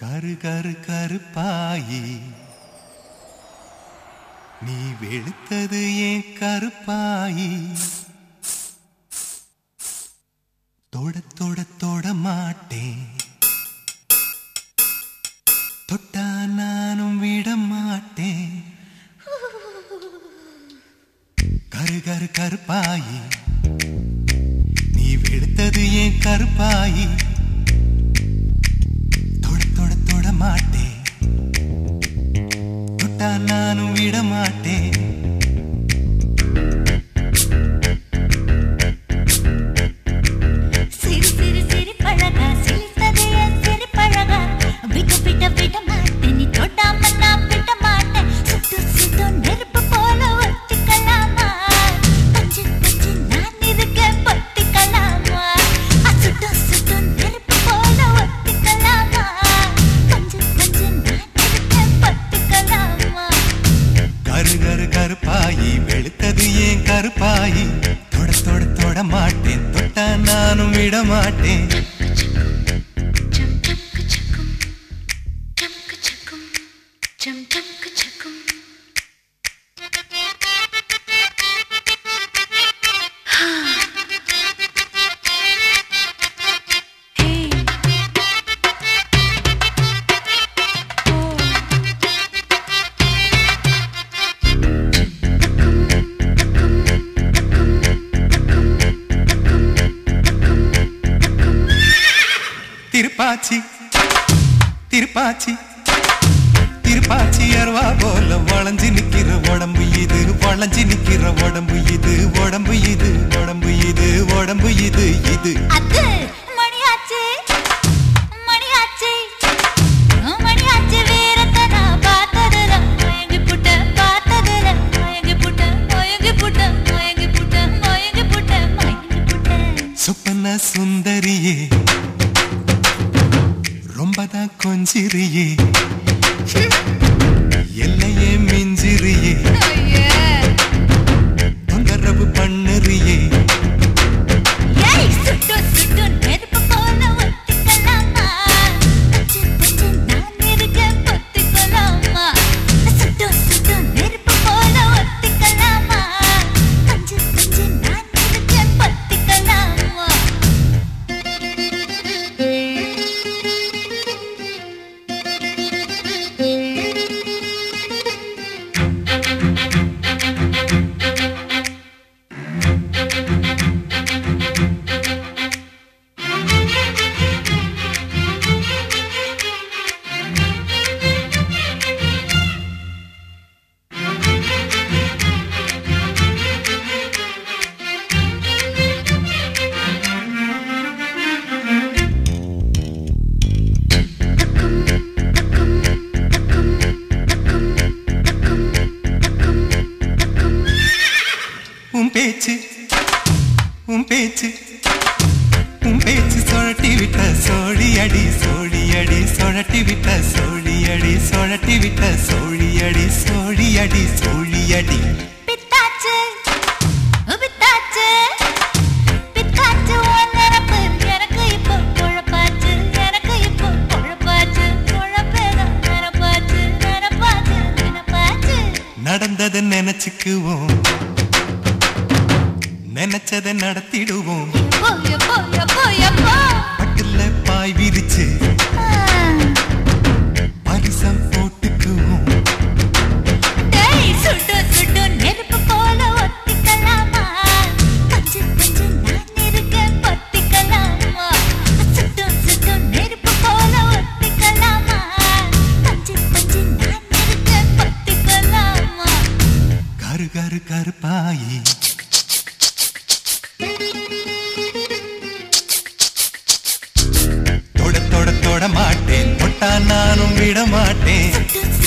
கரு கரு கருப்பாயி. நீ வெளுத்தது ஏன் கருப்பாயி? தொட தொட தொட மாட்டேன். தொட்டா நானும் விட மாட்டேன். கரு கரு கருப்பாயி. நீ வெளுத்தது ஏன் கருப்பாயி? நானும் விட மாட்டேன் Chum chum ka chakum Thiruppachi Thiruppachi Thiruppachi அருவா போல வளைஞ்சு நிக்கிற உடம்பு இது வளைஞ்சு நிக்கிற உடம்பு இது உடம்பு இது உடம்பு இது உடம்பு இது இது. அது மணியாச்சு ரொம்பதான் என்னையே எல்லையே பேச்சு உன் பேச்சு. உன் பேச்சு சுழட்டி விட்ட சோழி அடி சோழி அடி சுழட்டி விட்ட சோழி அடி சுழட்டி விட்ட சோழி அடி சோழி அடி சோழி அடி. பித்தாச்சு பித்தாச்சு பித்தாச்சு உன் நினைச்சதை நடத்திடுவோம். பாய் விரிச்சு விட